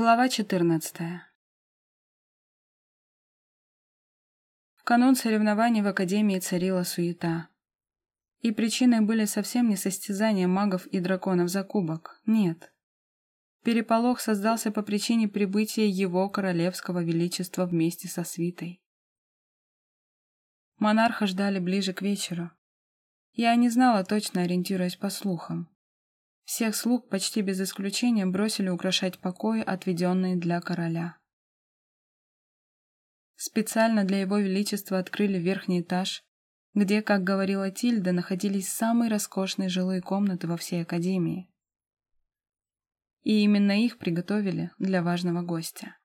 Глава 14. В канун соревнований в Академии царила суета. И причиной были совсем не состязания магов и драконов за кубок, нет. Переполох создался по причине прибытия его королевского величества вместе со свитой. Монарха ждали ближе к вечеру. Я не знала, точно ориентируясь по слухам. Всех слуг почти без исключения бросили украшать покои, отведенные для короля. Специально для его величества открыли верхний этаж, где, как говорила Тильда, находились самые роскошные жилые комнаты во всей академии. И именно их приготовили для важного гостя.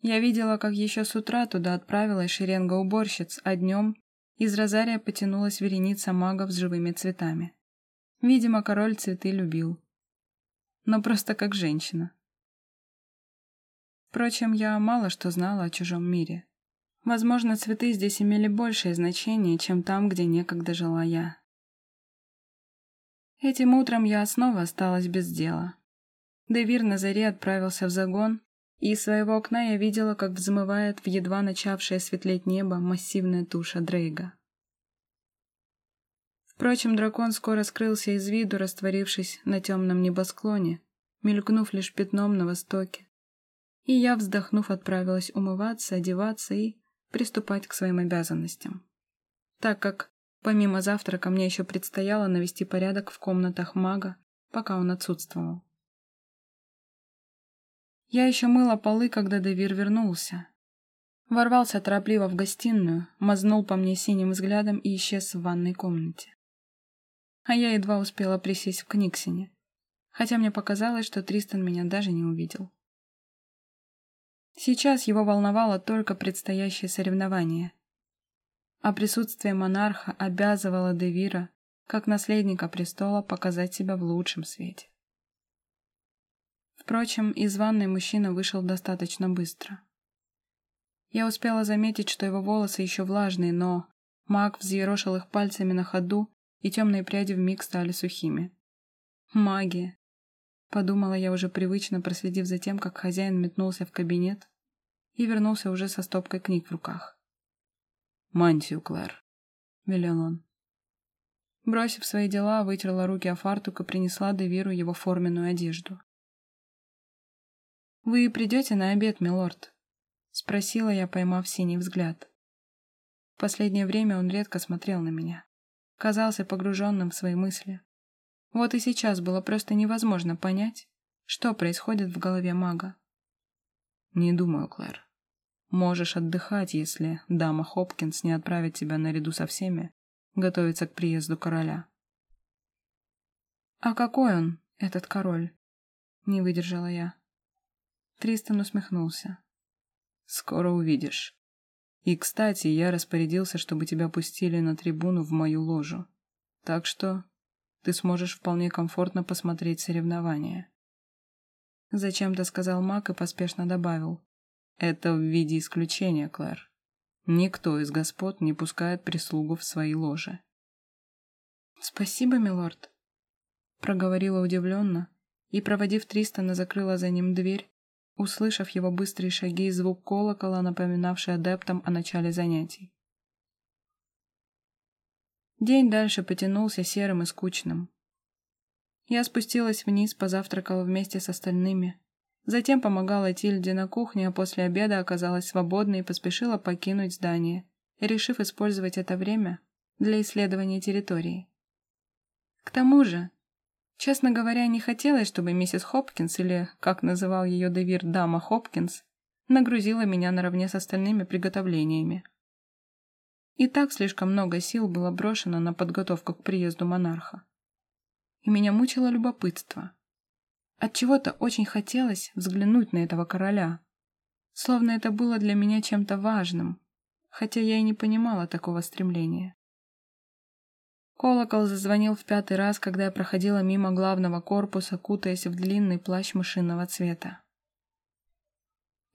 Я видела, как еще с утра туда отправилась шеренга уборщиц, а днем из розария потянулась вереница магов с живыми цветами. Видимо, король цветы любил. Но просто как женщина. Впрочем, я мало что знала о чужом мире. Возможно, цветы здесь имели большее значение, чем там, где некогда жила я. Этим утром я снова осталась без дела. Девир на заре отправился в загон, и из своего окна я видела, как взмывает в едва начавшее светлеть небо массивная туша Дрейга. Впрочем, дракон скоро скрылся из виду, растворившись на темном небосклоне, мелькнув лишь пятном на востоке. И я, вздохнув, отправилась умываться, одеваться и приступать к своим обязанностям. Так как, помимо завтрака, мне еще предстояло навести порядок в комнатах мага, пока он отсутствовал. Я еще мыла полы, когда Девир вернулся. Ворвался торопливо в гостиную, мазнул по мне синим взглядом и исчез в ванной комнате. А я едва успела присесть в Книксине, хотя мне показалось, что Тристан меня даже не увидел. Сейчас его волновало только предстоящее соревнование, а присутствие монарха обязывало Девира, как наследника престола, показать себя в лучшем свете. Впрочем, из ванной мужчина вышел достаточно быстро. Я успела заметить, что его волосы еще влажные, но маг взъерошил их пальцами на ходу, и темные пряди вмиг стали сухими. Магия. Подумала я уже привычно, проследив за тем, как хозяин метнулся в кабинет и вернулся уже со стопкой книг в руках. «Мантию, Клэр», — велел он. Бросив свои дела, вытерла руки о фартук и принесла Девиру его форменную одежду. «Вы придете на обед, милорд?» — спросила я, поймав синий взгляд. В последнее время он редко смотрел на меня. Казался погруженным в свои мысли. Вот и сейчас было просто невозможно понять, что происходит в голове мага. «Не думаю, Клэр. Можешь отдыхать, если дама Хопкинс не отправит тебя наряду со всеми готовиться к приезду короля». «А какой он, этот король?» — не выдержала я. Тристан усмехнулся. «Скоро увидишь. И, кстати, я распорядился, чтобы тебя пустили на трибуну в мою ложу. Так что ты сможешь вполне комфортно посмотреть соревнования». Зачем-то сказал Мак и поспешно добавил. «Это в виде исключения, Клэр. Никто из господ не пускает прислугу в свои ложи». «Спасибо, милорд», — проговорила удивленно и, проводив Тристана, закрыла за ним дверь, услышав его быстрые шаги и звук колокола, напоминавший адептам о начале занятий. День дальше потянулся серым и скучным. Я спустилась вниз, позавтракала вместе с остальными. Затем помогала Тильде на кухне, а после обеда оказалась свободной и поспешила покинуть здание, решив использовать это время для исследования территории. К тому же, Честно говоря, не хотелось, чтобы миссис Хопкинс, или, как называл ее Девир, дама Хопкинс, нагрузила меня наравне с остальными приготовлениями. И так слишком много сил было брошено на подготовку к приезду монарха. И меня мучило любопытство. Отчего-то очень хотелось взглянуть на этого короля, словно это было для меня чем-то важным, хотя я и не понимала такого стремления. Колокол зазвонил в пятый раз, когда я проходила мимо главного корпуса, кутаясь в длинный плащ мышиного цвета.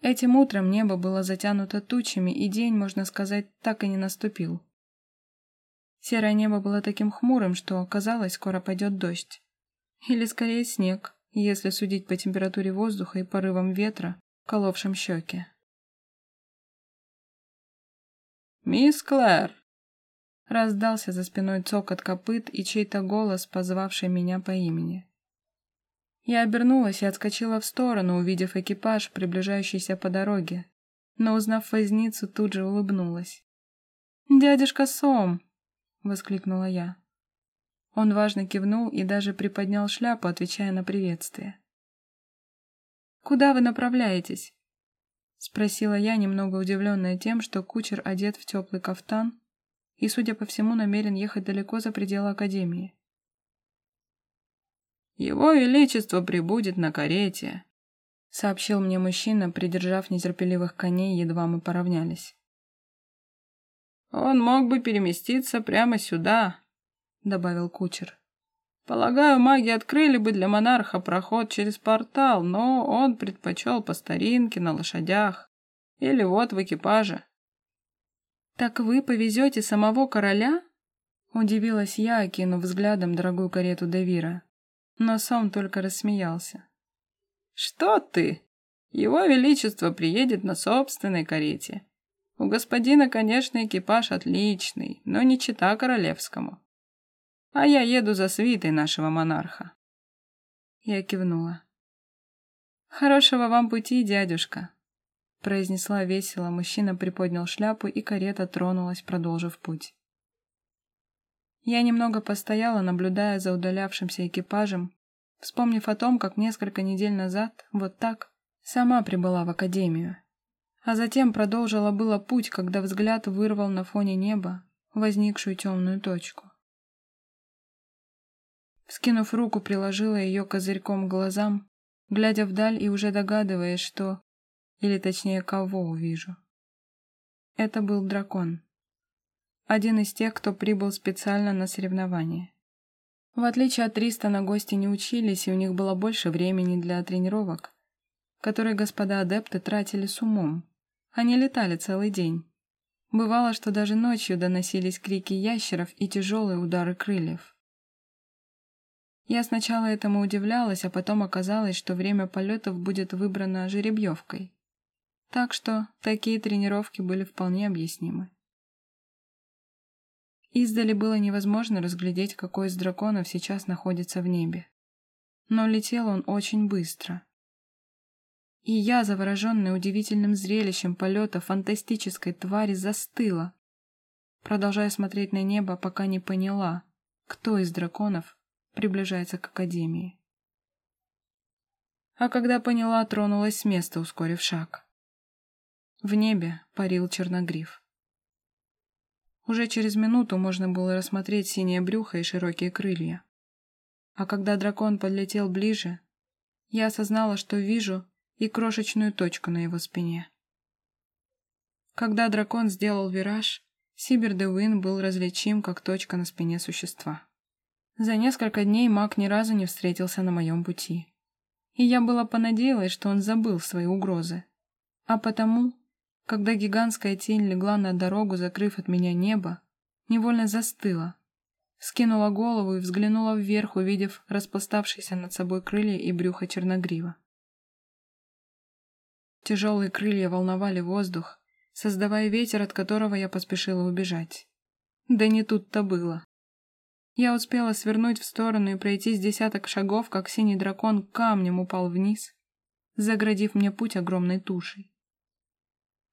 Этим утром небо было затянуто тучами, и день, можно сказать, так и не наступил. Серое небо было таким хмурым, что, казалось, скоро пойдет дождь. Или скорее снег, если судить по температуре воздуха и порывам ветра, коловшим щеки. «Мисс Клэр!» Раздался за спиной цокот копыт и чей-то голос, позвавший меня по имени. Я обернулась и отскочила в сторону, увидев экипаж, приближающийся по дороге, но, узнав возницу, тут же улыбнулась. «Дядюшка Сом!» — воскликнула я. Он важно кивнул и даже приподнял шляпу, отвечая на приветствие. «Куда вы направляетесь?» — спросила я, немного удивленная тем, что кучер одет в теплый кафтан и, судя по всему, намерен ехать далеко за пределы Академии. «Его Величество прибудет на карете», — сообщил мне мужчина, придержав нетерпеливых коней, едва мы поравнялись. «Он мог бы переместиться прямо сюда», — добавил кучер. «Полагаю, маги открыли бы для монарха проход через портал, но он предпочел по старинке на лошадях или вот в экипаже». «Так вы повезете самого короля?» — удивилась я, окинув взглядом дорогую карету Девира. Но сам только рассмеялся. «Что ты? Его Величество приедет на собственной карете. У господина, конечно, экипаж отличный, но не чита королевскому. А я еду за свитой нашего монарха». Я кивнула. «Хорошего вам пути, дядюшка», произнесла весело, мужчина приподнял шляпу, и карета тронулась, продолжив путь. Я немного постояла, наблюдая за удалявшимся экипажем, вспомнив о том, как несколько недель назад, вот так, сама прибыла в академию. А затем продолжила было путь, когда взгляд вырвал на фоне неба возникшую темную точку. Скинув руку, приложила ее козырьком к глазам, глядя вдаль и уже догадываясь, что или точнее, кого увижу. Это был дракон. Один из тех, кто прибыл специально на соревнование. В отличие от Тристона, гости не учились, и у них было больше времени для тренировок, которые господа адепты тратили с умом. Они летали целый день. Бывало, что даже ночью доносились крики ящеров и тяжелые удары крыльев. Я сначала этому удивлялась, а потом оказалось, что время полетов будет выбрано жеребьевкой. Так что такие тренировки были вполне объяснимы. Издали было невозможно разглядеть, какой из драконов сейчас находится в небе. Но летел он очень быстро. И я, завороженная удивительным зрелищем полета фантастической твари, застыла, продолжая смотреть на небо, пока не поняла, кто из драконов приближается к Академии. А когда поняла, тронулась с места, ускорив шаг. В небе парил черногриф. Уже через минуту можно было рассмотреть синее брюхо и широкие крылья. А когда дракон подлетел ближе, я осознала, что вижу и крошечную точку на его спине. Когда дракон сделал вираж, Сибир де Уин был различим, как точка на спине существа. За несколько дней маг ни разу не встретился на моем пути. И я была понадеялась, что он забыл свои угрозы. А потому когда гигантская тень легла на дорогу, закрыв от меня небо, невольно застыла, скинула голову и взглянула вверх, увидев распластавшиеся над собой крылья и брюхо черногрива. Тяжелые крылья волновали воздух, создавая ветер, от которого я поспешила убежать. Да не тут-то было. Я успела свернуть в сторону и пройти с десяток шагов, как синий дракон камнем упал вниз, заградив мне путь огромной тушей.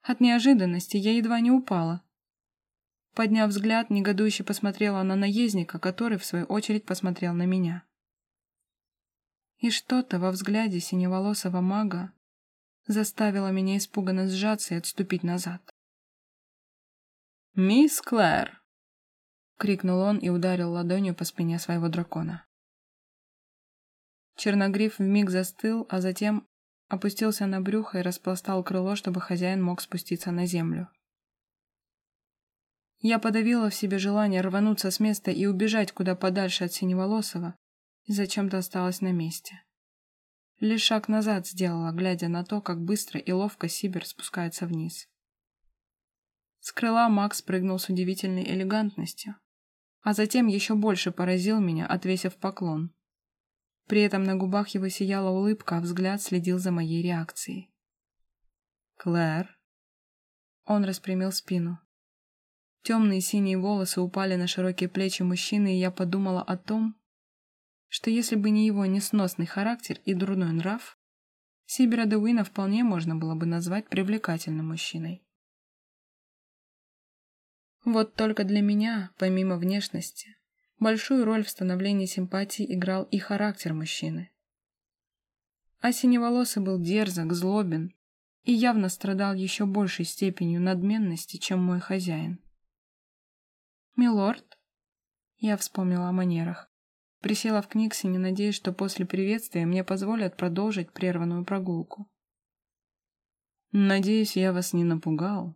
От неожиданности я едва не упала. Подняв взгляд, негодующе посмотрела на наездника, который, в свою очередь, посмотрел на меня. И что-то во взгляде синеволосого мага заставило меня испуганно сжаться и отступить назад. «Мисс Клэр!» — крикнул он и ударил ладонью по спине своего дракона. Черногриф вмиг застыл, а затем опустился на брюхо и распластал крыло, чтобы хозяин мог спуститься на землю. Я подавила в себе желание рвануться с места и убежать куда подальше от Синеволосого, и зачем-то осталась на месте. Лишь шаг назад сделала, глядя на то, как быстро и ловко Сибир спускается вниз. С крыла Макс прыгнул с удивительной элегантностью, а затем еще больше поразил меня, отвесив поклон. При этом на губах его сияла улыбка, а взгляд следил за моей реакцией. «Клэр?» Он распрямил спину. Темные синие волосы упали на широкие плечи мужчины, и я подумала о том, что если бы не его несносный характер и дурной нрав, Сибера Деуина вполне можно было бы назвать привлекательным мужчиной. Вот только для меня, помимо внешности, большую роль в становлении симпатии играл и характер мужчины. А синеволосый был дерзок, злобен и явно страдал еще большей степенью надменности, чем мой хозяин. «Милорд?» Я вспомнила о манерах. Присела в Книксоне, надеясь, что после приветствия мне позволят продолжить прерванную прогулку. «Надеюсь, я вас не напугал».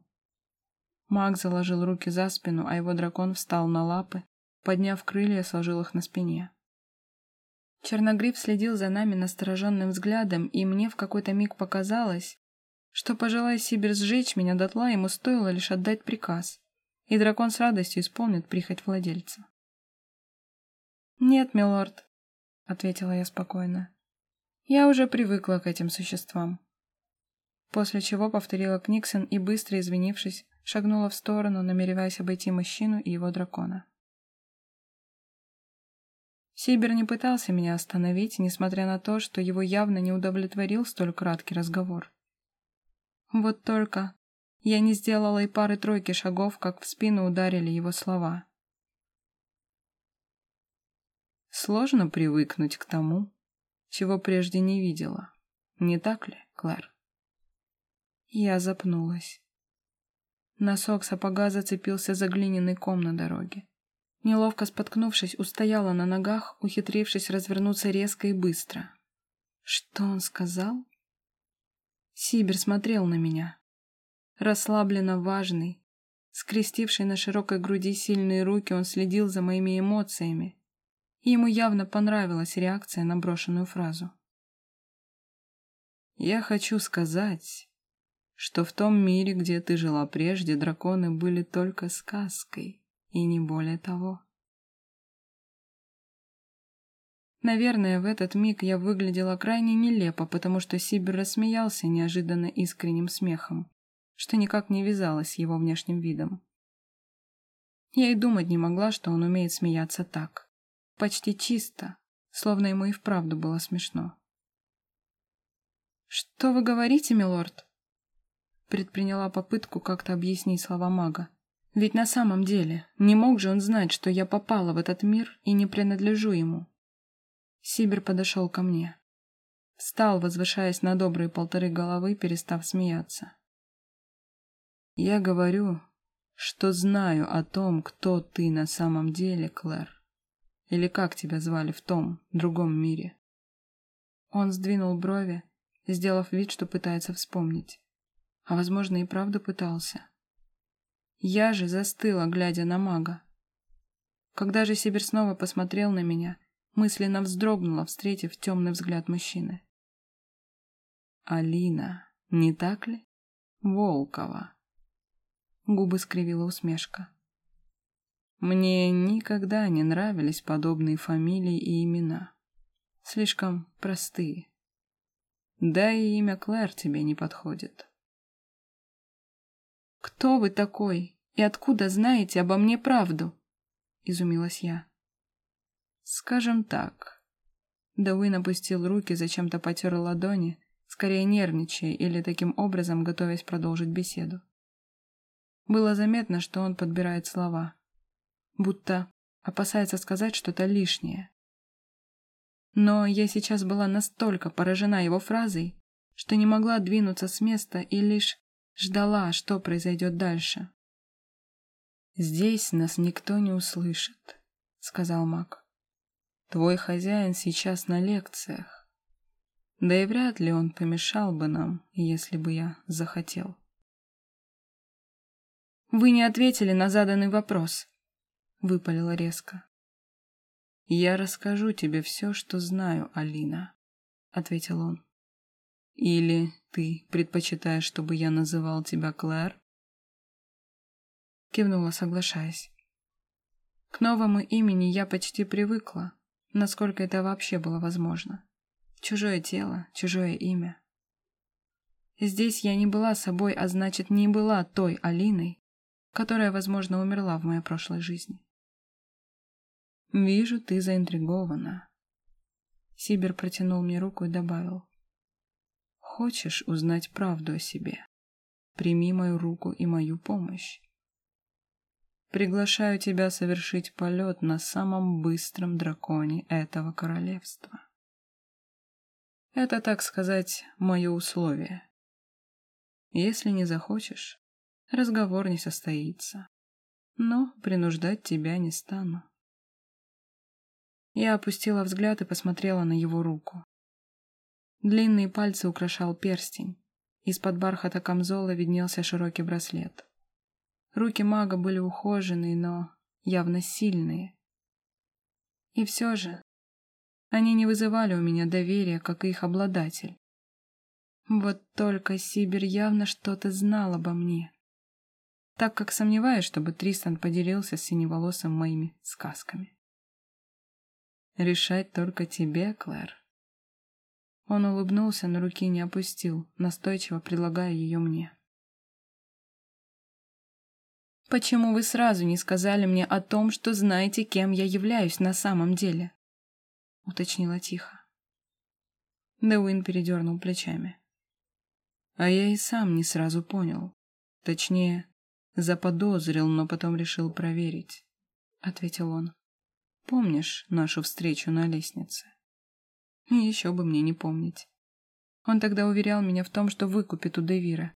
Маг заложил руки за спину, а его дракон встал на лапы, подняв крылья, сложил их на спине. Черногриф следил за нами настороженным взглядом, и мне в какой-то миг показалось, что, пожелая Сибирь сжечь меня дотла, ему стоило лишь отдать приказ, и дракон с радостью исполнит прихоть владельца. «Нет, милорд», — ответила я спокойно. «Я уже привыкла к этим существам». После чего повторила Книксон и, быстро извинившись, шагнула в сторону, намереваясь обойти мужчину и его дракона. Сибир не пытался меня остановить, несмотря на то, что его явно не удовлетворил столь краткий разговор. Вот только я не сделала и пары-тройки шагов, как в спину ударили его слова. Сложно привыкнуть к тому, чего прежде не видела. Не так ли, Клэр? Я запнулась. Носок сапога зацепился за глиняный ком на дороге. Неловко споткнувшись, устояла на ногах, ухитрившись развернуться резко и быстро. Что он сказал? Сибир смотрел на меня. Расслабленно важный, скрестивший на широкой груди сильные руки, он следил за моими эмоциями, ему явно понравилась реакция на брошенную фразу. «Я хочу сказать, что в том мире, где ты жила прежде, драконы были только сказкой, и не более того». Наверное, в этот миг я выглядела крайне нелепо, потому что Сибир рассмеялся неожиданно искренним смехом, что никак не вязалось с его внешним видом. Я и думать не могла, что он умеет смеяться так. Почти чисто, словно ему и вправду было смешно. «Что вы говорите, милорд?» Предприняла попытку как-то объяснить слова мага. Ведь на самом деле не мог же он знать, что я попала в этот мир и не принадлежу ему. Сибир подошел ко мне. Встал, возвышаясь на добрые полторы головы, перестав смеяться. «Я говорю, что знаю о том, кто ты на самом деле, Клэр. Или как тебя звали в том, другом мире?» Он сдвинул брови, сделав вид, что пытается вспомнить. А, возможно, и правда пытался. Я же застыла, глядя на мага. Когда же Сибир снова посмотрел на меня — мысленно вздрогнула, встретив темный взгляд мужчины. «Алина, не так ли? Волкова». Губы скривила усмешка. «Мне никогда не нравились подобные фамилии и имена. Слишком простые. Да и имя Клэр тебе не подходит». «Кто вы такой и откуда знаете обо мне правду?» — изумилась я. Скажем так. Дауин опустил руки, зачем-то потер ладони, скорее нервничая или таким образом готовясь продолжить беседу. Было заметно, что он подбирает слова, будто опасается сказать что-то лишнее. Но я сейчас была настолько поражена его фразой, что не могла двинуться с места и лишь ждала, что произойдет дальше. «Здесь нас никто не услышит», — сказал маг. Твой хозяин сейчас на лекциях. Да и вряд ли он помешал бы нам, если бы я захотел. «Вы не ответили на заданный вопрос», — выпалила резко. «Я расскажу тебе все, что знаю, Алина», — ответил он. «Или ты предпочитаешь, чтобы я называл тебя Клэр?» Кивнула, соглашаясь. К новому имени я почти привыкла, насколько это вообще было возможно. Чужое тело, чужое имя. Здесь я не была собой, а значит, не была той Алиной, которая, возможно, умерла в моей прошлой жизни. «Вижу, ты заинтригована». Сибир протянул мне руку и добавил. «Хочешь узнать правду о себе? Прими мою руку и мою помощь. Приглашаю тебя совершить полет на самом быстром драконе этого королевства. Это, так сказать, мое условие. Если не захочешь, разговор не состоится. Но принуждать тебя не стану. Я опустила взгляд и посмотрела на его руку. Длинные пальцы украшал перстень. Из-под бархата камзола виднелся широкий браслет. Руки мага были ухоженные, но явно сильные. И все же они не вызывали у меня доверия, как и их обладатель. Вот только Сибир явно что-то знал обо мне. Так как сомневаюсь, чтобы Тристан поделился с синеволосым моими сказками. Решать только тебе, Клэр. Он улыбнулся, но руки не опустил, настойчиво предлагая ее мне. «Почему вы сразу не сказали мне о том, что знаете, кем я являюсь на самом деле?» — уточнила тихо. Дэуин передернул плечами. А я и сам не сразу понял. Точнее, заподозрил, но потом решил проверить, — ответил он. Помнишь нашу встречу на лестнице? И еще бы мне не помнить. Он тогда уверял меня в том, что выкупит у Девира,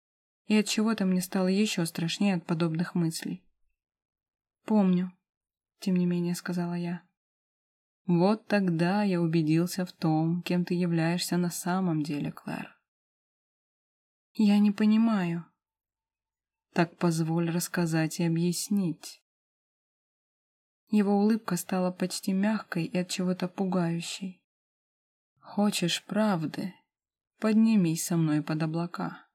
и от чего-то мне стало еще страшнее от подобных мыслей. Помню, тем не менее сказала я. Вот тогда я убедился в том, кем ты являешься на самом деле, Клэр. Я не понимаю. Так позволь рассказать и объяснить. Его улыбка стала почти мягкой и от чего-то пугающей. Хочешь правды? Поднимись со мной под облака.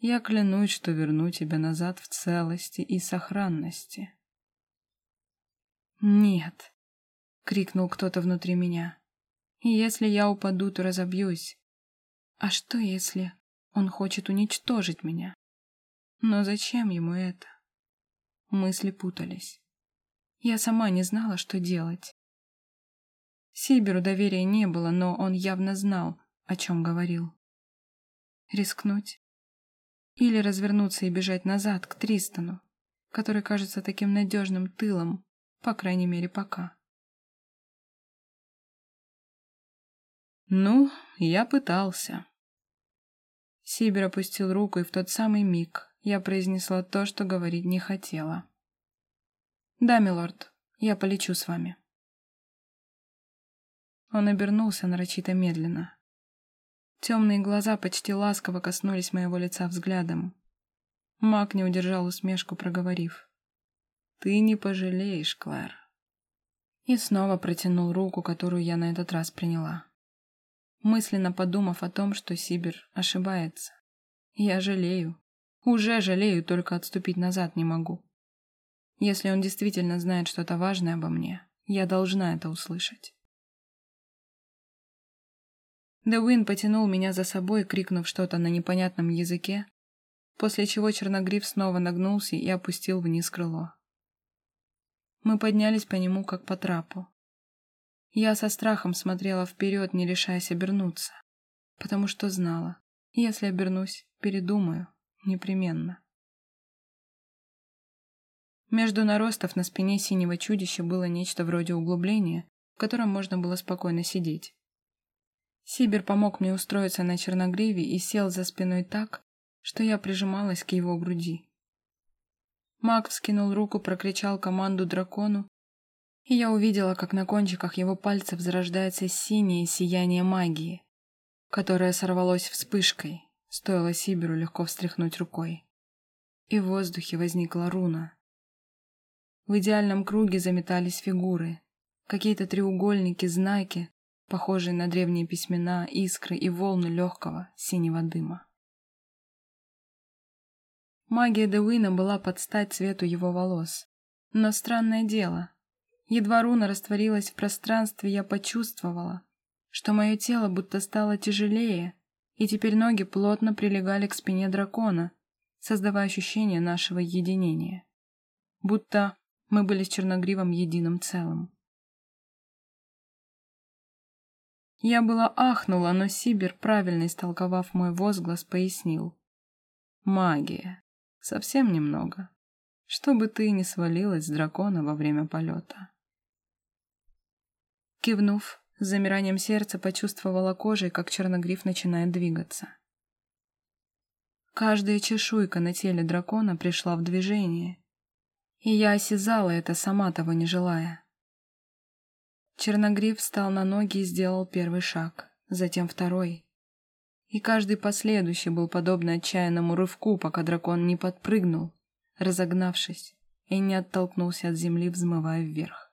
Я клянусь, что верну тебя назад в целости и сохранности. Нет, крикнул кто-то внутри меня. Если я упаду, то разобьюсь. А что если он хочет уничтожить меня. Но зачем ему это? Мысли путались. Я сама не знала, что делать. Сиберу доверия не было, но он явно знал, о чем говорил. Рискнуть? Или развернуться и бежать назад, к Тристану, который кажется таким надежным тылом, по крайней мере, пока. Ну, я пытался. Сибир опустил руку, и в тот самый миг я произнесла то, что говорить не хотела. «Да, милорд, я полечу с вами». Он обернулся нарочито медленно. Темные глаза почти ласково коснулись моего лица взглядом. Маг не удержал усмешку, проговорив. «Ты не пожалеешь, Клэр». И снова протянул руку, которую я на этот раз приняла мысленно подумав о том, что Сибир ошибается. Я жалею. Уже жалею, только отступить назад не могу. Если он действительно знает что-то важное обо мне, я должна это услышать. Дэуин потянул меня за собой, крикнув что-то на непонятном языке, после чего Черногриф снова нагнулся и опустил вниз крыло. Мы поднялись по нему, как по трапу. Я со страхом смотрела вперед, не решаясь обернуться, потому что знала, если обернусь, передумаю, непременно. Между наростов на спине синего чудища было нечто вроде углубления, в котором можно было спокойно сидеть. Сибир помог мне устроиться на черногриве и сел за спиной так, что я прижималась к его груди. Маг вскинул руку, прокричал команду дракону, и я увидела, как на кончиках его пальцев зарождается синее сияние магии, которое сорвалось вспышкой, стоило Сибиру легко встряхнуть рукой. И в воздухе возникла руна. В идеальном круге заметались фигуры, какие-то треугольники, знаки, похожие на древние письмена, искры и волны легкого синего дыма. Магия Деуина была под стать цвету его волос, но странное дело — Едва руна растворилась в пространстве, я почувствовала, что мое тело будто стало тяжелее, и теперь ноги плотно прилегали к спине дракона, создавая ощущение нашего единения. Будто мы были с Черногривом единым целым. Я была ахнула, но Сибир, правильно истолковав мой возглас, пояснил. Магия. Совсем немного. Чтобы ты не свалилась с дракона во время полета. Кивнув, с замиранием сердца почувствовала кожей, как черногриф начинает двигаться. Каждая чешуйка на теле дракона пришла в движение, и я осязала это, сама того не желая. Черногриф встал на ноги и сделал первый шаг, затем второй. И каждый последующий был подобно отчаянному рывку, пока дракон не подпрыгнул, разогнавшись, и не оттолкнулся от земли, взмывая вверх.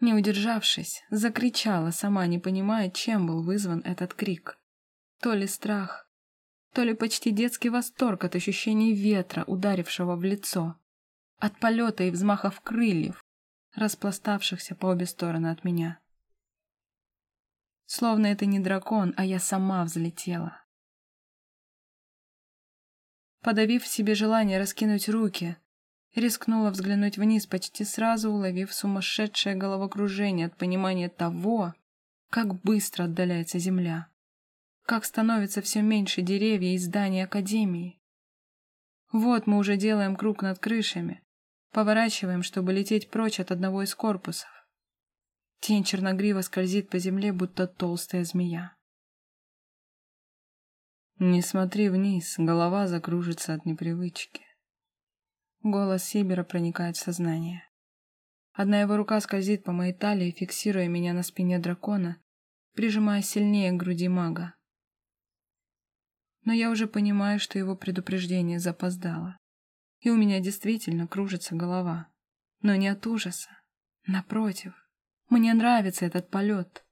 Не удержавшись, закричала, сама не понимая, чем был вызван этот крик. То ли страх, то ли почти детский восторг от ощущения ветра, ударившего в лицо, от полета и взмахов крыльев, распластавшихся по обе стороны от меня. Словно это не дракон, а я сама взлетела. Подавив в себе желание раскинуть руки, рискнула взглянуть вниз, почти сразу уловив сумасшедшее головокружение от понимания того, как быстро отдаляется земля как становится все меньше деревьев и зданий Академии. Вот мы уже делаем круг над крышами, поворачиваем, чтобы лететь прочь от одного из корпусов. Тень черногрива скользит по земле, будто толстая змея. Не смотри вниз, голова закружится от непривычки. Голос Сибера проникает в сознание. Одна его рука скользит по моей талии, фиксируя меня на спине дракона, прижимая сильнее к груди мага но я уже понимаю, что его предупреждение запоздало. И у меня действительно кружится голова. Но не от ужаса. Напротив, мне нравится этот полет.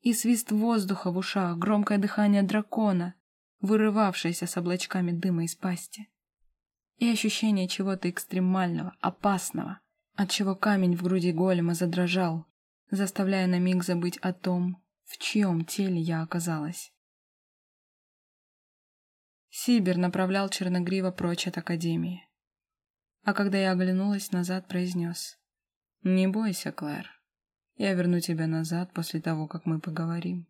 И свист воздуха в ушах, громкое дыхание дракона, вырывавшееся с облачками дыма из пасти. И ощущение чего-то экстремального, опасного, от чего камень в груди голема задрожал, заставляя на миг забыть о том, в чьем теле я оказалась. Сибир направлял Черногрива прочь от Академии. А когда я оглянулась назад, произнес. «Не бойся, Клэр. Я верну тебя назад после того, как мы поговорим».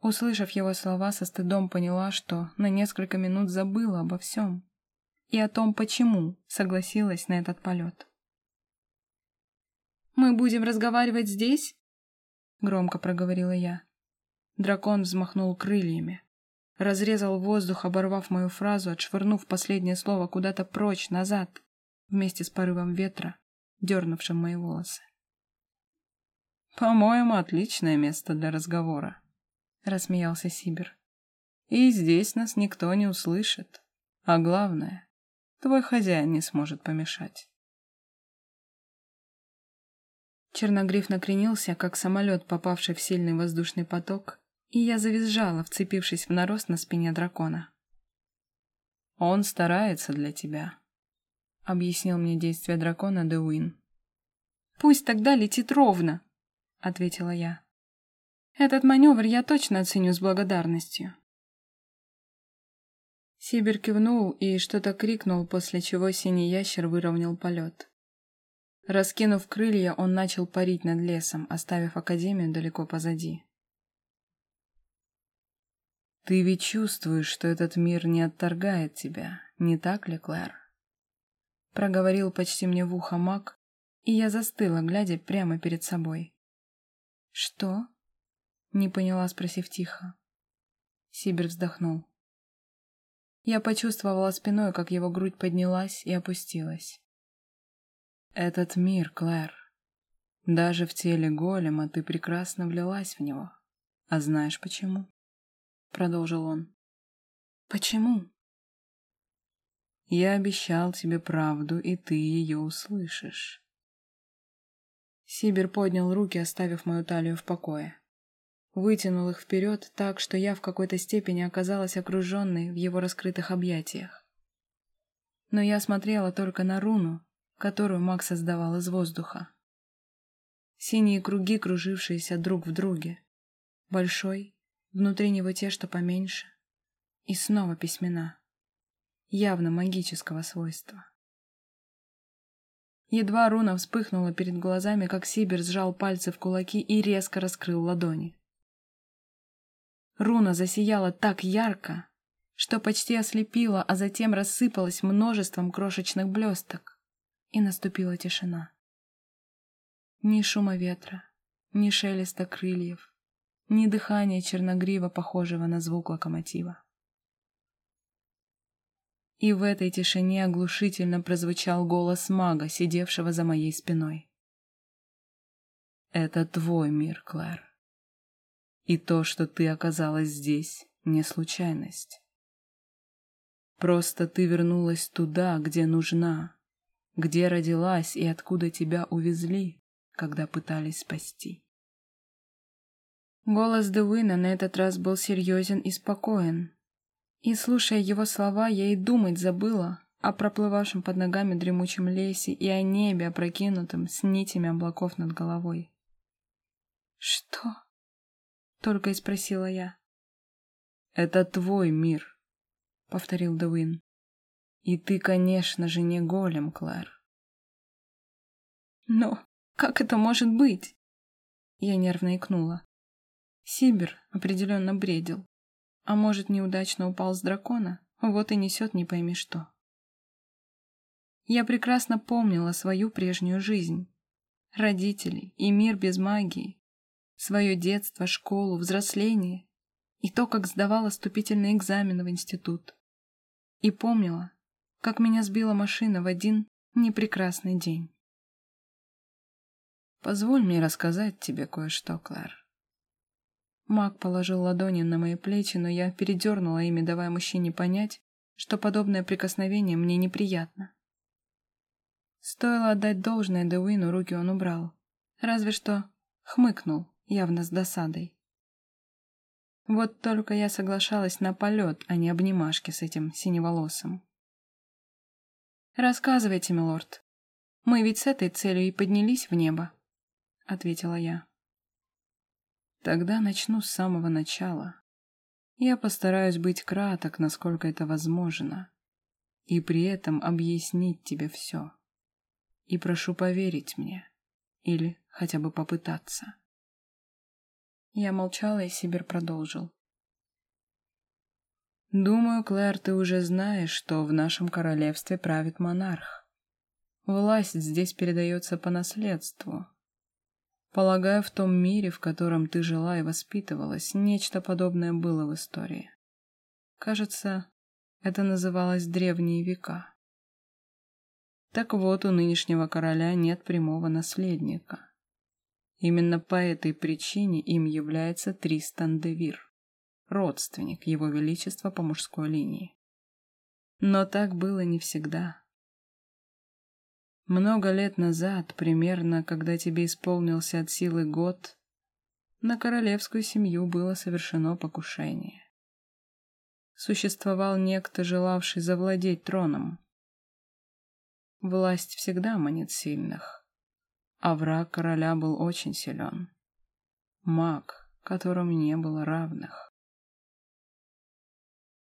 Услышав его слова, со стыдом поняла, что на несколько минут забыла обо всем и о том, почему согласилась на этот полет. «Мы будем разговаривать здесь?» — громко проговорила я. Дракон взмахнул крыльями разрезал воздух, оборвав мою фразу, отшвырнув последнее слово куда-то прочь, назад, вместе с порывом ветра, дернувшим мои волосы. «По-моему, отличное место для разговора», — рассмеялся Сибир. «И здесь нас никто не услышит. А главное, твой хозяин не сможет помешать». Черногриф накренился, как самолет, попавший в сильный воздушный поток, и я завизжала, вцепившись в нарост на спине дракона. «Он старается для тебя», — объяснил мне действие дракона Деуин. «Пусть тогда летит ровно», — ответила я. «Этот маневр я точно оценю с благодарностью». Сибир кивнул и что-то крикнул, после чего синий ящер выровнял полет. Раскинув крылья, он начал парить над лесом, оставив Академию далеко позади. Ты ведь чувствуешь, что этот мир не отторгает тебя, не так ли, Клэр? Проговорил почти мне в ухо маг, и я застыла, глядя прямо перед собой. Что? Не поняла, спросив тихо. Сибир вздохнул. Я почувствовала спиной, как его грудь поднялась и опустилась. Этот мир, Клэр. Даже в теле голема ты прекрасно влилась в него. А знаешь почему? Продолжил он. Почему? Я обещал тебе правду, и ты ее услышишь. Сибир поднял руки, оставив мою талию в покое. Вытянул их вперед так, что я в какой-то степени оказалась окруженной в его раскрытых объятиях. но я смотрела только на руну, которую маг создавал из воздуха. Синие круги, кружившиеся друг в друге. Большой, внутри него те, что поменьше. И снова письмена. Явно магического свойства. Едва руна вспыхнула перед глазами, как Сибир сжал пальцы в кулаки и резко раскрыл ладони. Руна засияла так ярко, что почти ослепила, а затем рассыпалась множеством крошечных блесток, и наступила тишина. Ни шума ветра, ни шелеста крыльев, ни дыхания черногрива, похожего на звук локомотива. И в этой тишине оглушительно прозвучал голос мага, сидевшего за моей спиной. «Это твой мир, Клэр. И то, что ты оказалась здесь, не случайность. Просто ты вернулась туда, где нужна, где родилась и откуда тебя увезли, когда пытались спасти». Голос Девина на этот раз был серьезен и спокоен, и, слушая его слова, я и думать забыла о проплывавшем под ногами дремучем лесе и о небе, опрокинутом с нитями облаков над головой. «Что?» — только и спросила я. «Это твой мир», — повторил Дуин. «И ты, конечно же, не голем, Клэр». «Но как это может быть?» Я нервно икнула. Сибир определенно бредил. А может, неудачно упал с дракона, вот и несет не пойми что. Я прекрасно помнила свою прежнюю жизнь. Родителей и мир без магии. Свое детство, школу, взросление. И то, как сдавала вступительные экзамены в институт. И помнила, как меня сбила машина в один непрекрасный день. Позволь мне рассказать тебе кое-что, Клэр. Маг положил ладони на мои плечи, но я передернула ими, давая мужчине понять, что подобное прикосновение мне неприятно. Стоило отдать должное Деуину, руки он убрал. Разве что хмыкнул, явно с досадой. Вот только я соглашалась на полет, а не обнимашки с этим синеволосым. «Рассказывайте, милорд. Мы ведь с этой целью и поднялись в небо», — ответила я. Тогда начну с самого начала. Я постараюсь быть краток, насколько это возможно, и при этом объяснить тебе все. И прошу поверить мне, или хотя бы попытаться. Я молчала, и Сибир продолжил. Думаю, Клэр, ты уже знаешь, что в нашем королевстве правит монарх. Власть здесь передается по наследству, Полагаю, в том мире, в котором ты жила и воспитывалась, нечто подобное было в истории. Кажется, это называлось «древние века». Так вот, у нынешнего короля нет прямого наследника. Именно по этой причине им является Тристан де Вир, родственник его величества по мужской линии. Но так было не всегда. Много лет назад, примерно, когда тебе исполнился от силы год, на королевскую семью было совершено покушение. Существовал некто, желавший завладеть троном. Власть всегда манит сильных, а враг короля был очень силен. Маг, которому не было равных.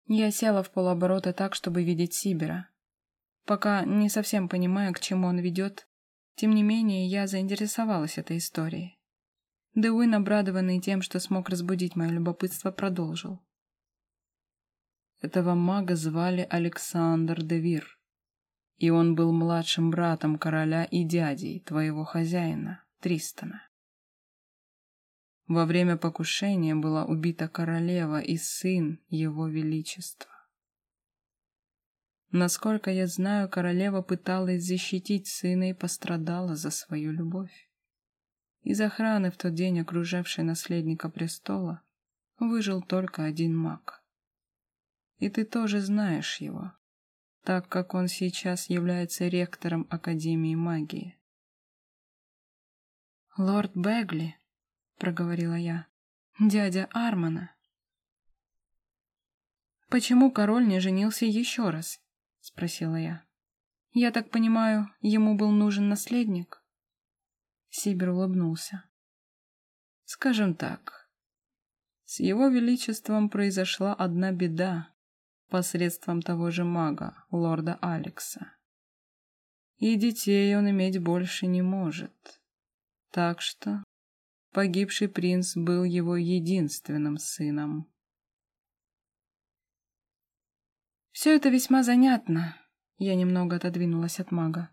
Я села в полоборота так, чтобы видеть Сибера, Пока не совсем понимая, к чему он ведет, тем не менее я заинтересовалась этой историей. Деуин, обрадованный тем, что смог разбудить мое любопытство, продолжил. Этого мага звали Александр Девир, и он был младшим братом короля и дядей твоего хозяина, Тристона. Во время покушения была убита королева и сын его величества. Насколько я знаю, королева пыталась защитить сына и пострадала за свою любовь. Из охраны в тот день, окружавшей наследника престола, выжил только один маг. И ты тоже знаешь его, так как он сейчас является ректором Академии магии. «Лорд Бегли», — проговорила я, — «дядя Армана». «Почему король не женился еще раз?» — спросила я. Я так понимаю, ему был нужен наследник? Сибир улыбнулся. Скажем так, с его величеством произошла одна беда посредством того же мага, лорда Алекса. И детей он иметь больше не может. Так что погибший принц был его единственным сыном. Все это весьма занятно. Я немного отодвинулась от мага.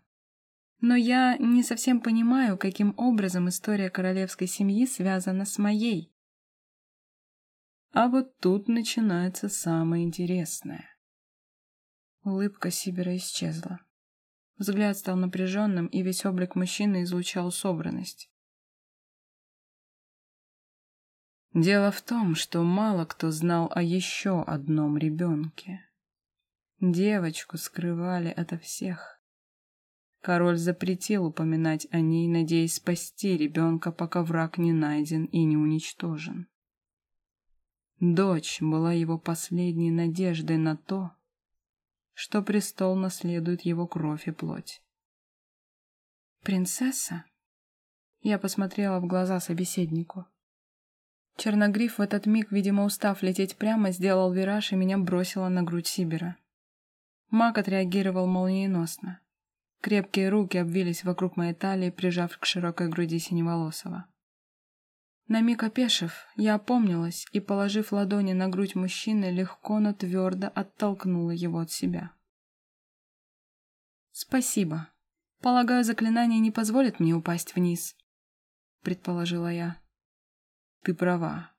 Но я не совсем понимаю, каким образом история королевской семьи связана с моей. А вот тут начинается самое интересное. Улыбка Сибера исчезла. Взгляд стал напряженным, и весь облик мужчины излучал собранность. Дело в том, что мало кто знал о еще одном ребенке. Девочку скрывали ото всех. Король запретил упоминать о ней, надеясь спасти ребенка, пока враг не найден и не уничтожен. Дочь была его последней надеждой на то, что престол наследует его кровь и плоть. «Принцесса?» Я посмотрела в глаза собеседнику. Черногриф в этот миг, видимо, устав лететь прямо, сделал вираж и меня бросило на грудь Сибера. Маг отреагировал молниеносно. Крепкие руки обвились вокруг моей талии, прижав к широкой груди Синеволосого. На миг опешив, я опомнилась и, положив ладони на грудь мужчины, легко, но твердо оттолкнула его от себя. «Спасибо. Полагаю, заклинание не позволит мне упасть вниз», — предположила я. «Ты права,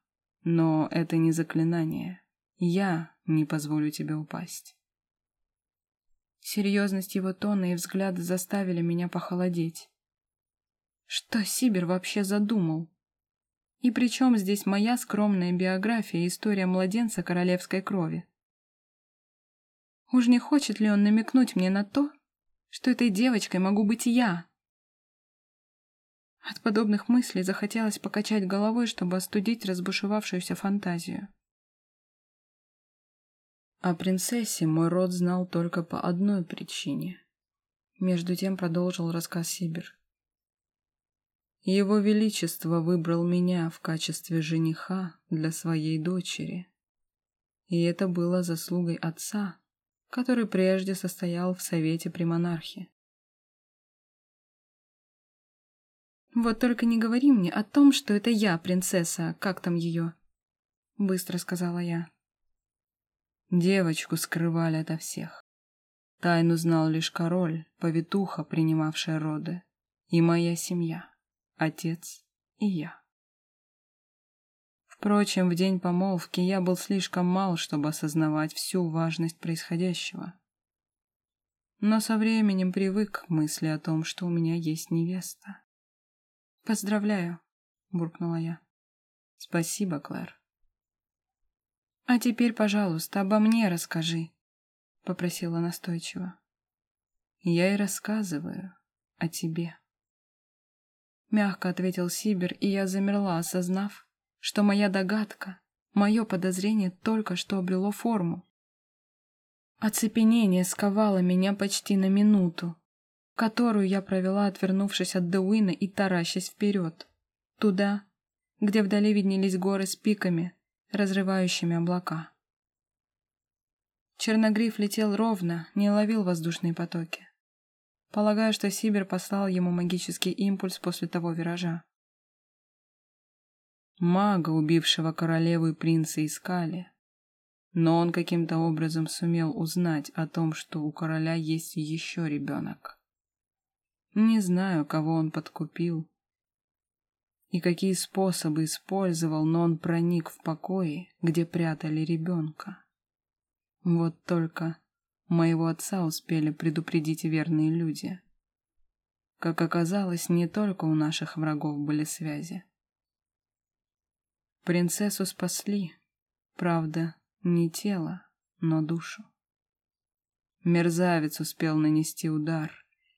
но это не заклинание. Я не позволю тебе упасть». Серьезность его тона и взгляд заставили меня похолодеть. Что Сибир вообще задумал? И при чем здесь моя скромная биография и история младенца королевской крови? Уж не хочет ли он намекнуть мне на то, что этой девочкой могу быть я? От подобных мыслей захотелось покачать головой, чтобы остудить разбушевавшуюся фантазию. О принцессе мой род знал только по одной причине. Между тем продолжил рассказ Сибир. Его Величество выбрал меня в качестве жениха для своей дочери. И это было заслугой отца, который прежде состоял в Совете при монархе. «Вот только не говори мне о том, что это я, принцесса, как там ее?» Быстро сказала я. Девочку скрывали ото всех. Тайну знал лишь король, повитуха, принимавшая роды, и моя семья отец и я. Впрочем, в день помолвки я был слишком мал, чтобы осознавать всю важность происходящего. Но со временем привык к мысли о том, что у меня есть невеста. «Поздравляю», — буркнула я. «Спасибо, Клэр». «А теперь, пожалуйста, обо мне расскажи», — попросила настойчиво. «Я и рассказываю о тебе». Мягко ответил Сибир, и я замерла, осознав, что моя догадка, мое подозрение только что обрело форму. Оцепенение сковало меня почти на минуту, которую я провела, отвернувшись от Деуина и таращась вперед, туда, где вдали виднелись горы с пиками, разрывающими облака. Черногриф летел ровно, не ловил воздушные потоки. Полагаю, что Сибир послал ему магический импульс после того виража. Мага, убившего королеву и принца, искали. Но он каким-то образом сумел узнать о том, что у короля есть еще ребенок. Не знаю, кого он подкупил и какие способы использовал, но он проник в покои, где прятали ребенка. Вот только Моего отца успели предупредить верные люди. Как оказалось, не только у наших врагов были связи. Принцессу спасли, правда, не тело, но душу. Мерзавец успел нанести удар,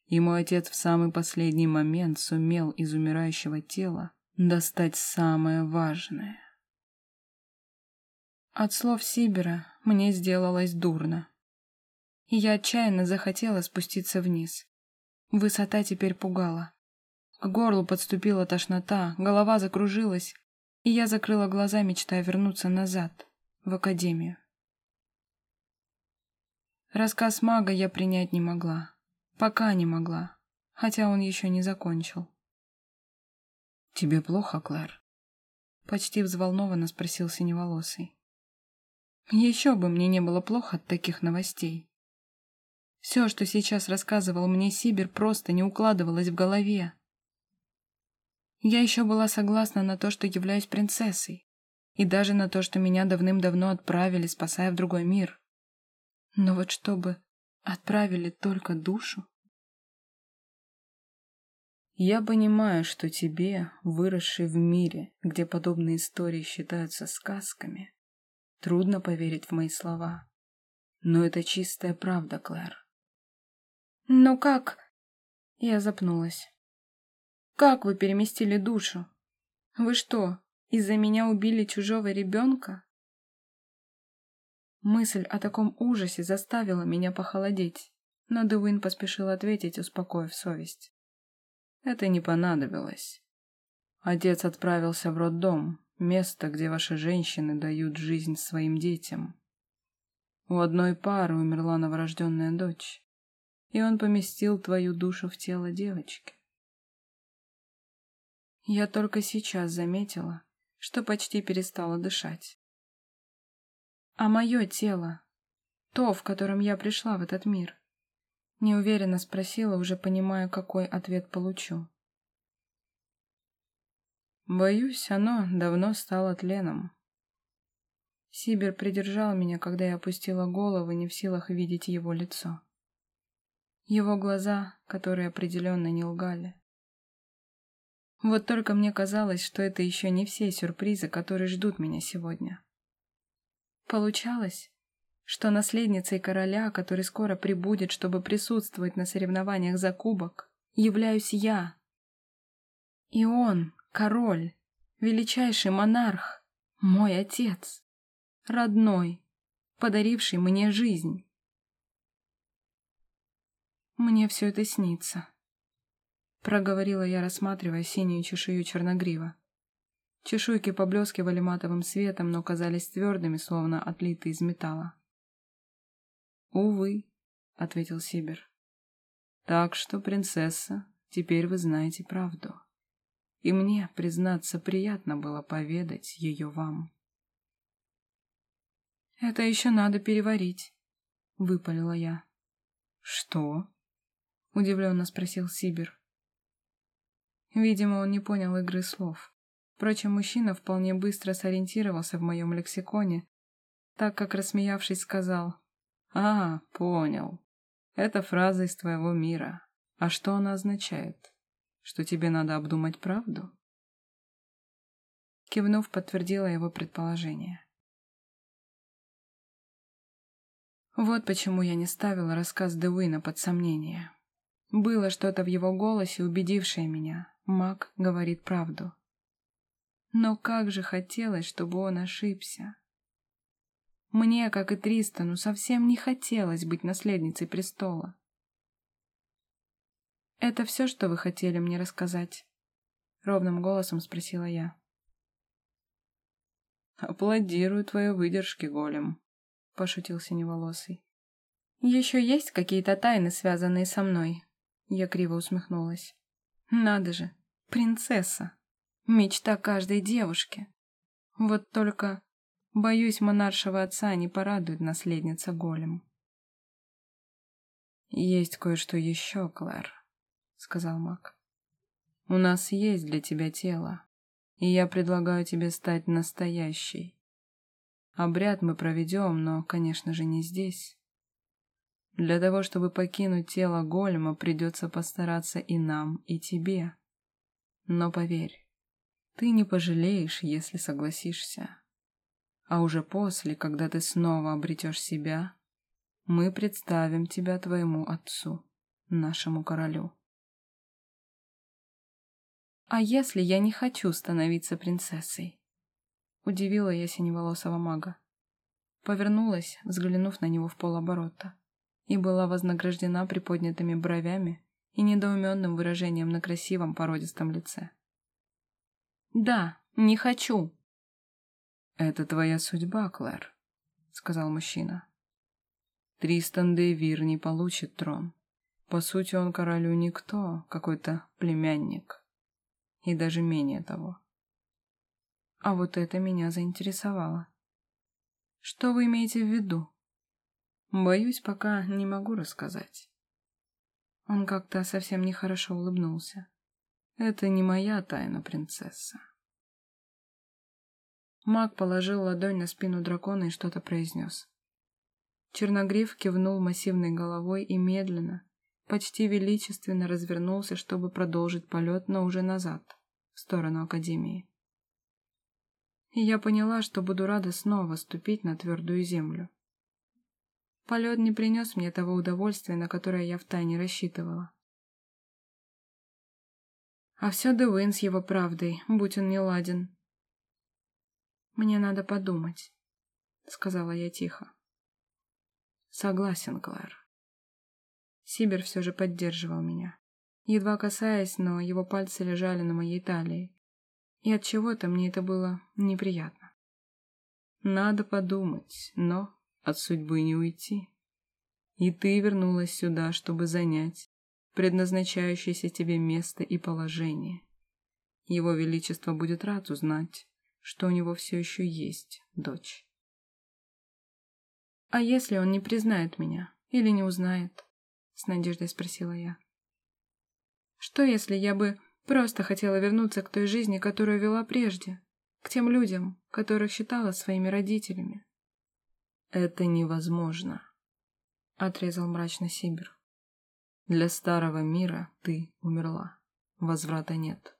и мой отец в самый последний момент сумел из умирающего тела достать самое важное. От слов Сибера мне сделалось дурно. и я отчаянно захотела спуститься вниз. Высота теперь пугала. К горлу подступила тошнота, голова закружилась, и я закрыла глаза, мечтая вернуться назад, в академию. Рассказ мага я принять не могла. Пока не могла, хотя он еще не закончил. «Тебе плохо, Клэр?» Почти взволнованно спросил Синеволосый. Еще бы мне не было плохо от таких новостей. Все, что сейчас рассказывал мне Сибир, просто не укладывалось в голове. Я еще была согласна на то, что являюсь принцессой, и даже на то, что меня давным-давно отправили, спасая в другой мир. Но вот чтобы отправили только душу? Я понимаю, что тебе, выросшей в мире, где подобные истории считаются сказками, трудно поверить в мои слова. Но это чистая правда, Клэр. Но как? Я запнулась. Как вы переместили душу? Вы что, из-за меня убили чужого ребенка? Мысль о таком ужасе заставила меня похолодеть, но Дуин поспешил ответить, успокоив совесть. Это не понадобилось. Отец отправился в роддом, место, где ваши женщины дают жизнь своим детям. У одной пары умерла новорожденная дочь, и он поместил твою душу в тело девочки. Я только сейчас заметила, что почти перестала дышать. А мое тело, то, в котором я пришла в этот мир, неуверенно спросила, уже понимая, какой ответ получу. Боюсь, оно давно стало тленом. Сибир придержал меня, когда я опустила голову, не в силах видеть его лицо. Его глаза, которые определенно не лгали. Вот только мне казалось, что это еще не все сюрпризы, которые ждут меня сегодня. Получалось, что наследницей короля, который скоро прибудет, чтобы присутствовать на соревнованиях за кубок, являюсь я. И он, король, величайший монарх, мой отец, родной, подаривший мне жизнь. Мне все это снится. Проговорила я, рассматривая синюю чешую черногрива. Чешуйки поблескивали матовым светом, но казались твердыми, словно отлитые из металла. «Увы», — ответил Сибир. «Так что, принцесса, теперь вы знаете правду. И мне, признаться, приятно было поведать ее вам». «Это еще надо переварить», — выпалила я. «Что?» — удивленно спросил Сибир. Видимо, он не понял игры слов. Впрочем, мужчина вполне быстро сориентировался в моем лексиконе, так как, рассмеявшись, сказал «А, понял. Это фраза из твоего мира. А что она означает? Что тебе надо обдумать правду?» Кивнув, подтвердила его предположение. Вот почему я не ставила рассказ Деуина под сомнение. Было что-то в его голосе, убедившее меня. Маг говорит правду. Но как же хотелось, чтобы он ошибся. Мне, как и Тристану, совсем не хотелось быть наследницей престола. «Это все, что вы хотели мне рассказать?» — ровным голосом спросила я. «Аплодирую твоей выдержке, голем», — пошутил Синеволосый. «Еще есть какие-то тайны, связанные со мной?» Я криво усмехнулась. «Надо же, принцесса. Мечта каждой девушки. Вот только, боюсь, монаршего отца не порадует наследница голем. «Есть кое-что еще, Клэр», — сказал маг. «У нас есть для тебя тело, и я предлагаю тебе стать настоящей. Обряд мы проведем, но, конечно же, не здесь. Для того, чтобы покинуть тело голема, придется постараться и нам, и тебе. Но поверь, ты не пожалеешь, если согласишься. А уже после, когда ты снова обретешь себя, мы представим тебя твоему отцу, нашему королю. «А если я не хочу становиться принцессой?» Удивила я синеволосого мага. Повернулась, взглянув на него в полоборота, и была вознаграждена приподнятыми бровями и недоуменным выражением на красивом породистом лице. «Да, не хочу!» «Это твоя судьба, Клэр», — сказал мужчина. «Тристан де Вир не получит трон. По сути, он королю никто, какой-то племянник. И даже менее того». А вот это меня заинтересовало. «Что вы имеете в виду?» «Боюсь, пока не могу рассказать». Он как-то совсем нехорошо улыбнулся. «Это не моя тайна, принцесса». Маг положил ладонь на спину дракона и что-то произнес. Черногриф кивнул массивной головой и медленно, почти величественно развернулся, чтобы продолжить полет, но уже назад, в сторону Академии. И я поняла, что буду рада снова ступить на твердую землю. Полет не принес мне того удовольствия, на которое я втайне рассчитывала. А все Девин с его правдой, будь он не ладен. «Мне надо подумать», — сказала я тихо. «Согласен, Клэр». Сибир все же поддерживал меня. Едва касаясь, но его пальцы лежали на моей талии. И от чего то мне это было неприятно. «Надо подумать, но от судьбы не уйти. И ты вернулась сюда, чтобы занять предназначающееся тебе место и положение. Его Величество будет рад узнать, что у него все еще есть дочь. «А если он не признает меня или не узнает?» — с надеждой спросила я. «Что, если я бы просто хотела вернуться к той жизни, которую вела прежде, к тем людям, которых считала своими родителями?» «Это невозможно», — отрезал мрачно Сибир. «Для старого мира ты умерла. Возврата нет.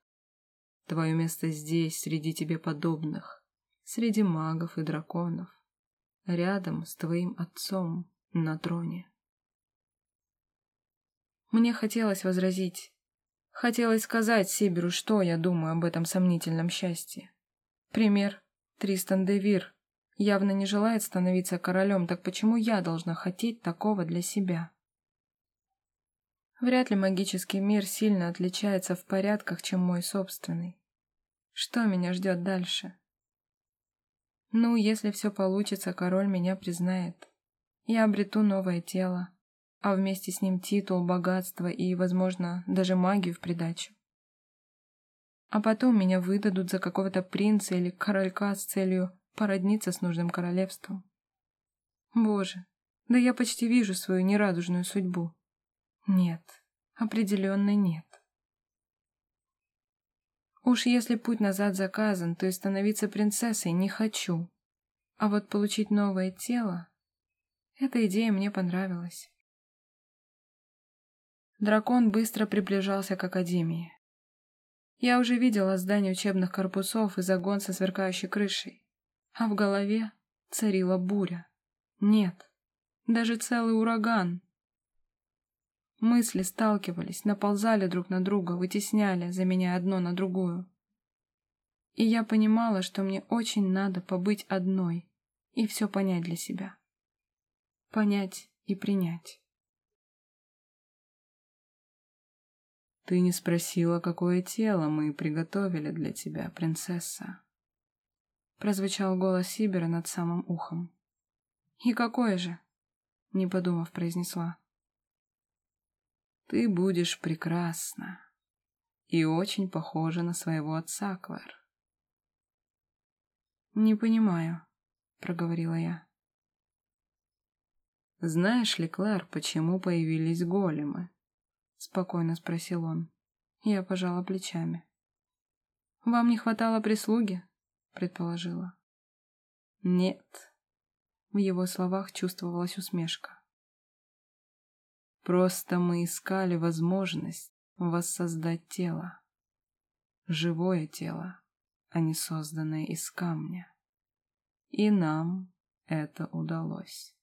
Твое место здесь, среди тебе подобных, среди магов и драконов, рядом с твоим отцом на троне. Мне хотелось возразить. Хотелось сказать Сибиру, что я думаю об этом сомнительном счастье. Пример. Тристан де Вир явно не желает становиться королем, так почему я должна хотеть такого для себя? Вряд ли магический мир сильно отличается в порядках, чем мой собственный. Что меня ждет дальше? Ну, если все получится, король меня признает. Я обрету новое тело, а вместе с ним титул, богатство и, возможно, даже магию в придачу. А потом меня выдадут за какого-то принца или королька с целью породниться с нужным королевством. Боже, да я почти вижу свою нерадужную судьбу. Нет, определенно нет. Уж если путь назад заказан, то и становиться принцессой не хочу. А вот получить новое тело... Эта идея мне понравилась. Дракон быстро приближался к Академии. Я уже видела здание учебных корпусов и загон со сверкающей крышей. А в голове царила буря. Нет, даже целый ураган. Мысли сталкивались, наползали друг на друга, вытесняли, заменяя одно на другую. И я понимала, что мне очень надо побыть одной и все понять для себя. Понять и принять. «Ты не спросила, какое тело мы приготовили для тебя, принцесса?» Прозвучал голос Сибера над самым ухом. «И какое же?» — не подумав, произнесла. Ты будешь прекрасна и очень похожа на своего отца, Клэр. «Не понимаю», — проговорила я. «Знаешь ли, Клэр, почему появились големы?» — спокойно спросил он. Я пожала плечами. «Вам не хватало прислуги?» — предположила. «Нет». В его словах чувствовалась усмешка. Просто мы искали возможность воссоздать тело. Живое тело, а не созданное из камня. И нам это удалось.